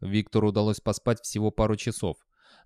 Виктору удалось поспать всего пару часов.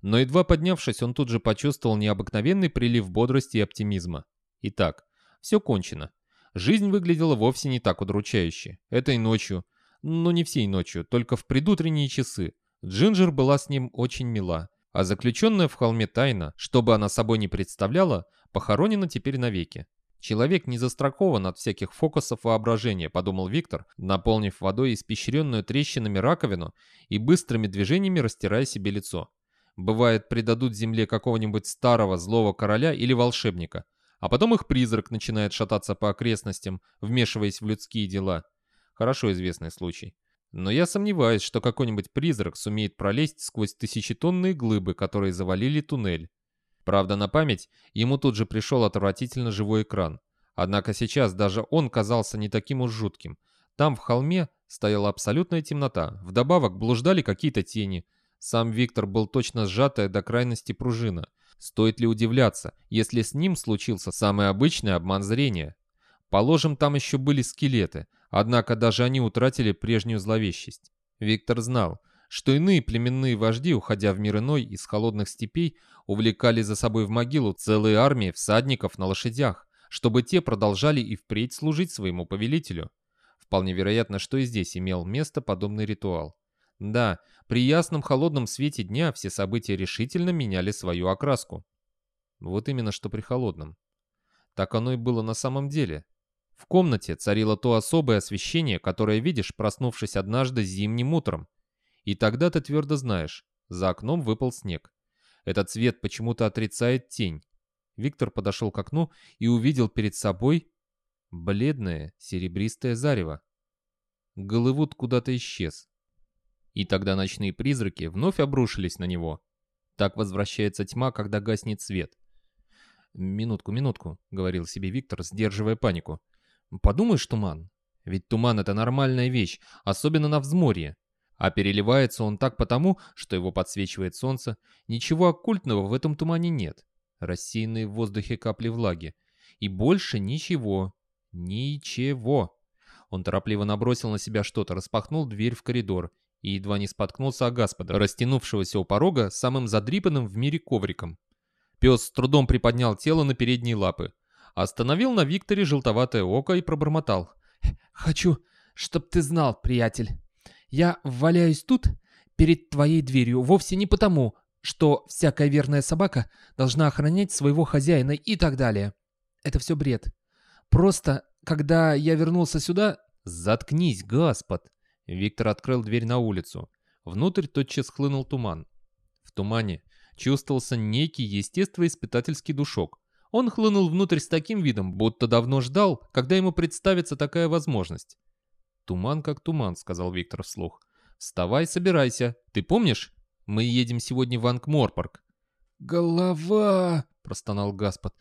Но едва поднявшись, он тут же почувствовал необыкновенный прилив бодрости и оптимизма. Итак, все кончено. Жизнь выглядела вовсе не так удручающе. Этой ночью, ну не всей ночью, только в предутренние часы, Джинджер была с ним очень мила, а заключенная в холме тайна, что бы она собой не представляла, похоронена теперь навеки. Человек не застрахован от всяких фокусов воображения, подумал Виктор, наполнив водой испещренную трещинами раковину и быстрыми движениями растирая себе лицо. Бывает, предадут земле какого-нибудь старого злого короля или волшебника, а потом их призрак начинает шататься по окрестностям, вмешиваясь в людские дела. Хорошо известный случай. Но я сомневаюсь, что какой-нибудь призрак сумеет пролезть сквозь тысячетонные глыбы, которые завалили туннель. Правда, на память ему тут же пришел отвратительно живой экран. Однако сейчас даже он казался не таким уж жутким. Там, в холме, стояла абсолютная темнота. Вдобавок блуждали какие-то тени. Сам Виктор был точно сжатая до крайности пружина. Стоит ли удивляться, если с ним случился самый обычный обман зрения? Положим, там еще были скелеты, однако даже они утратили прежнюю зловещесть. Виктор знал, что иные племенные вожди, уходя в мир иной из холодных степей, увлекали за собой в могилу целые армии всадников на лошадях, чтобы те продолжали и впредь служить своему повелителю. Вполне вероятно, что и здесь имел место подобный ритуал. Да, при ясном холодном свете дня все события решительно меняли свою окраску. Вот именно что при холодном. Так оно и было на самом деле. В комнате царило то особое освещение, которое видишь, проснувшись однажды зимним утром. И тогда ты твердо знаешь, за окном выпал снег. Этот цвет почему-то отрицает тень. Виктор подошел к окну и увидел перед собой бледное серебристое зарево. Голливуд куда-то исчез. И тогда ночные призраки вновь обрушились на него. Так возвращается тьма, когда гаснет свет. «Минутку, минутку», — говорил себе Виктор, сдерживая панику. «Подумаешь, туман. Ведь туман — это нормальная вещь, особенно на взморье. А переливается он так потому, что его подсвечивает солнце. Ничего оккультного в этом тумане нет. Рассеянные в воздухе капли влаги. И больше ничего. Ничего. Он торопливо набросил на себя что-то, распахнул дверь в коридор и едва не споткнулся о Господа, растянувшегося у порога самым задрипанным в мире ковриком. Пес с трудом приподнял тело на передние лапы, остановил на Викторе желтоватое око и пробормотал. «Хочу, чтоб ты знал, приятель». Я валяюсь тут, перед твоей дверью, вовсе не потому, что всякая верная собака должна охранять своего хозяина и так далее. Это все бред. Просто, когда я вернулся сюда... Заткнись, Господ! Виктор открыл дверь на улицу. Внутрь тотчас хлынул туман. В тумане чувствовался некий естествоиспытательский душок. Он хлынул внутрь с таким видом, будто давно ждал, когда ему представится такая возможность. «Туман как туман», — сказал Виктор вслух. «Вставай, собирайся. Ты помнишь? Мы едем сегодня в Ангморпорг». «Голова!» — простонал Гаспод.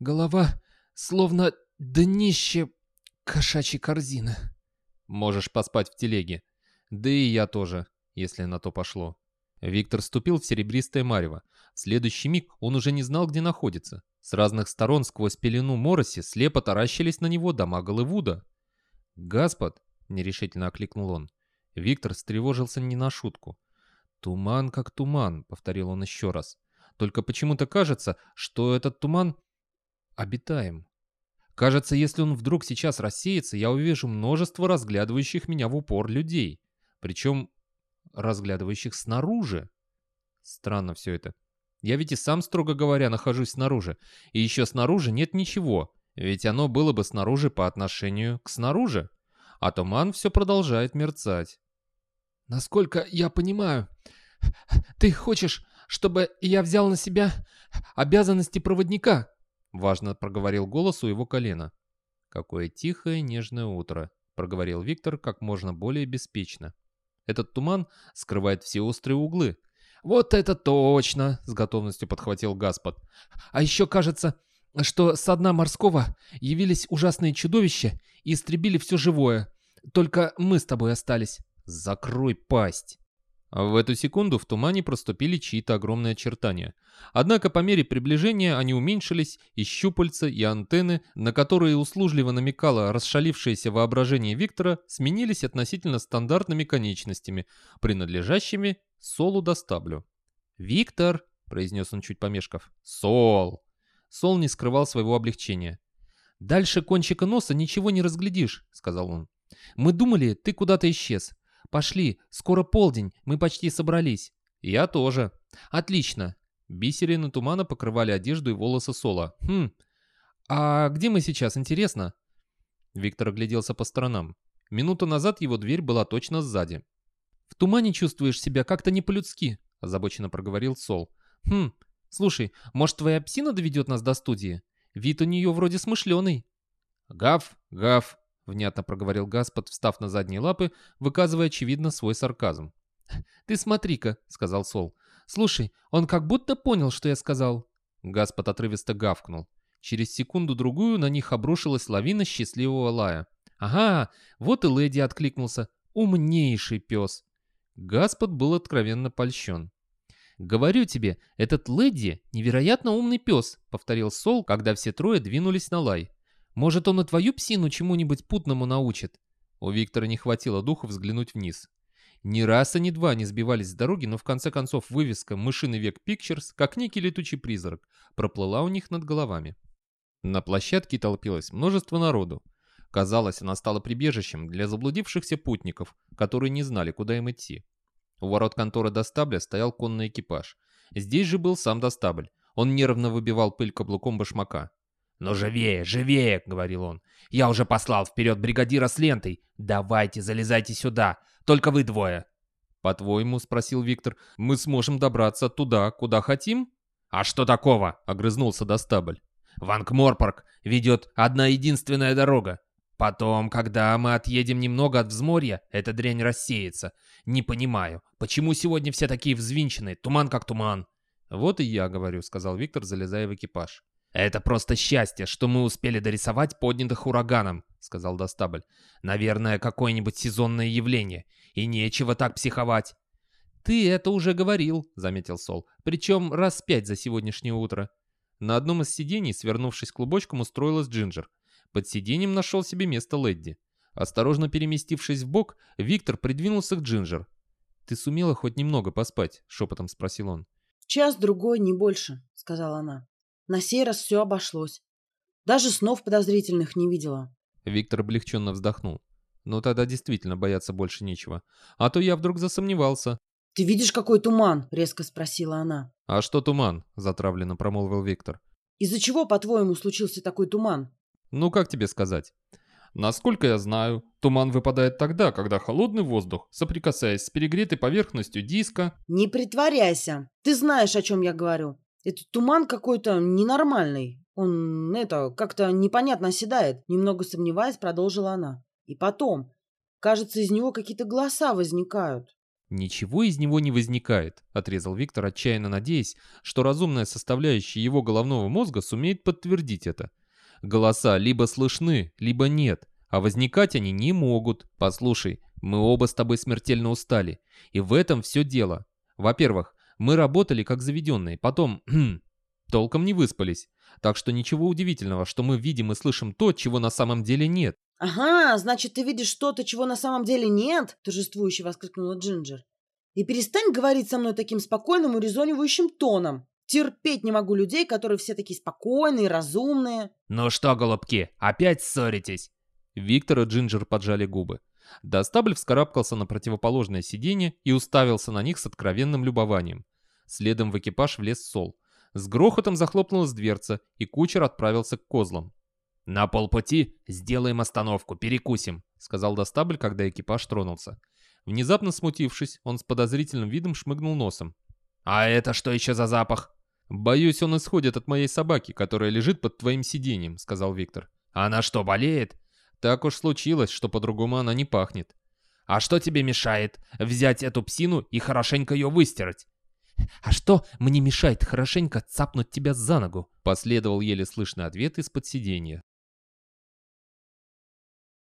«Голова словно днище кошачьей корзины». «Можешь поспать в телеге. Да и я тоже, если на то пошло». Виктор ступил в серебристое марево. В следующий миг он уже не знал, где находится. С разных сторон сквозь пелену мороси слепо таращились на него дома Голливуда. «Гаспод!» — нерешительно окликнул он. Виктор встревожился не на шутку. «Туман как туман», — повторил он еще раз. «Только почему-то кажется, что этот туман обитаем. Кажется, если он вдруг сейчас рассеется, я увижу множество разглядывающих меня в упор людей. Причем разглядывающих снаружи. Странно все это. Я ведь и сам, строго говоря, нахожусь снаружи. И еще снаружи нет ничего, ведь оно было бы снаружи по отношению к снаружи а туман все продолжает мерцать. «Насколько я понимаю, ты хочешь, чтобы я взял на себя обязанности проводника?» Важно проговорил голос у его колена. «Какое тихое, нежное утро», — проговорил Виктор как можно более беспечно. «Этот туман скрывает все острые углы». «Вот это точно!» — с готовностью подхватил Гаспод. «А еще кажется, что со дна морского явились ужасные чудовища и истребили все живое. Только мы с тобой остались. Закрой пасть. В эту секунду в тумане проступили чьи-то огромные очертания. Однако по мере приближения они уменьшились, и щупальца, и антенны, на которые услужливо намекало расшалившееся воображение Виктора, сменились относительно стандартными конечностями, принадлежащими Солу Достаблю. «Виктор!» — произнес он чуть помешков. «Сол!» Сол не скрывал своего облегчения. «Дальше кончика носа ничего не разглядишь», — сказал он. «Мы думали, ты куда-то исчез. Пошли, скоро полдень, мы почти собрались». «Я тоже». «Отлично». Бисерины тумана покрывали одежду и волосы Сола. «Хм, а где мы сейчас, интересно?» Виктор огляделся по сторонам. Минуту назад его дверь была точно сзади. «В тумане чувствуешь себя как-то не по-людски», — озабоченно проговорил Сол. «Хм, слушай, может, твоя псина доведет нас до студии? Вид у нее вроде смышленый». «Гав, гав», — внятно проговорил Гаспод, встав на задние лапы, выказывая, очевидно, свой сарказм. «Ты смотри-ка», — сказал Сол. «Слушай, он как будто понял, что я сказал». Гаспод отрывисто гавкнул. Через секунду-другую на них обрушилась лавина счастливого лая. «Ага, вот и леди откликнулся. Умнейший пес». Гаспод был откровенно польщен. «Говорю тебе, этот леди невероятно умный пес», — повторил Сол, когда все трое двинулись на лай. Может, он и твою псину чему-нибудь путному научит?» У Виктора не хватило духа взглянуть вниз. Ни раз и ни два не сбивались с дороги, но в конце концов вывеска «Мышиный век Пикчерс», как некий летучий призрак, проплыла у них над головами. На площадке толпилось множество народу. Казалось, она стала прибежищем для заблудившихся путников, которые не знали, куда им идти. У ворот конторы Достабля стоял конный экипаж. Здесь же был сам Достабль. Он нервно выбивал пыль каблуком башмака. «Ну живее, живее!» — говорил он. «Я уже послал вперед бригадира с лентой. Давайте, залезайте сюда. Только вы двое». «По-твоему, — спросил Виктор, — мы сможем добраться туда, куда хотим?» «А что такого?» — огрызнулся Достабль. «В ведет одна единственная дорога. Потом, когда мы отъедем немного от взморья, эта дрянь рассеется. Не понимаю, почему сегодня все такие взвинченные, туман как туман?» «Вот и я говорю», — сказал Виктор, залезая в экипаж. «Это просто счастье, что мы успели дорисовать поднятых ураганом», — сказал Достабль. «Наверное, какое-нибудь сезонное явление. И нечего так психовать». «Ты это уже говорил», — заметил Сол. «Причем раз пять за сегодняшнее утро». На одном из сидений, свернувшись клубочком, устроилась Джинджер. Под сиденьем нашел себе место Ледди. Осторожно переместившись в бок, Виктор придвинулся к Джинджер. «Ты сумела хоть немного поспать?» — шепотом спросил он. «Час-другой, не больше», — сказала она. На сей раз все обошлось. Даже снов подозрительных не видела. Виктор облегченно вздохнул. Ну тогда действительно бояться больше нечего. А то я вдруг засомневался. «Ты видишь, какой туман?» — резко спросила она. «А что туман?» — затравленно промолвил Виктор. «Из-за чего, по-твоему, случился такой туман?» «Ну, как тебе сказать?» Насколько я знаю, туман выпадает тогда, когда холодный воздух, соприкасаясь с перегретой поверхностью диска... «Не притворяйся! Ты знаешь, о чем я говорю. Этот туман какой-то ненормальный. Он, это, как-то непонятно оседает. Немного сомневаясь, продолжила она. И потом, кажется, из него какие-то голоса возникают. «Ничего из него не возникает», — отрезал Виктор, отчаянно надеясь, что разумная составляющая его головного мозга сумеет подтвердить это. «Голоса либо слышны, либо нет, а возникать они не могут. Послушай, мы оба с тобой смертельно устали, и в этом все дело. Во-первых, мы работали как заведенные, потом толком не выспались. Так что ничего удивительного, что мы видим и слышим то, чего на самом деле нет. «Ага, значит, ты видишь что-то, чего на самом деле нет?» – торжествующе воскликнула Джинджер. «И перестань говорить со мной таким спокойным, урезонивающим тоном. Терпеть не могу людей, которые все такие спокойные, разумные». «Ну что, голубки, опять ссоритесь?» Виктор и Джинджер поджали губы. Достабль вскарабкался на противоположное сиденье и уставился на них с откровенным любованием. Следом в экипаж влез Сол. С грохотом захлопнулась дверца, и кучер отправился к козлам. «На полпути сделаем остановку, перекусим», — сказал Достабль, когда экипаж тронулся. Внезапно смутившись, он с подозрительным видом шмыгнул носом. «А это что еще за запах?» «Боюсь, он исходит от моей собаки, которая лежит под твоим сиденьем», — сказал Виктор. «Она что, болеет?» Так уж случилось, что по-другому она не пахнет. А что тебе мешает взять эту псину и хорошенько ее выстирать? А что мне мешает хорошенько цапнуть тебя за ногу? Последовал еле слышный ответ из-под сиденья.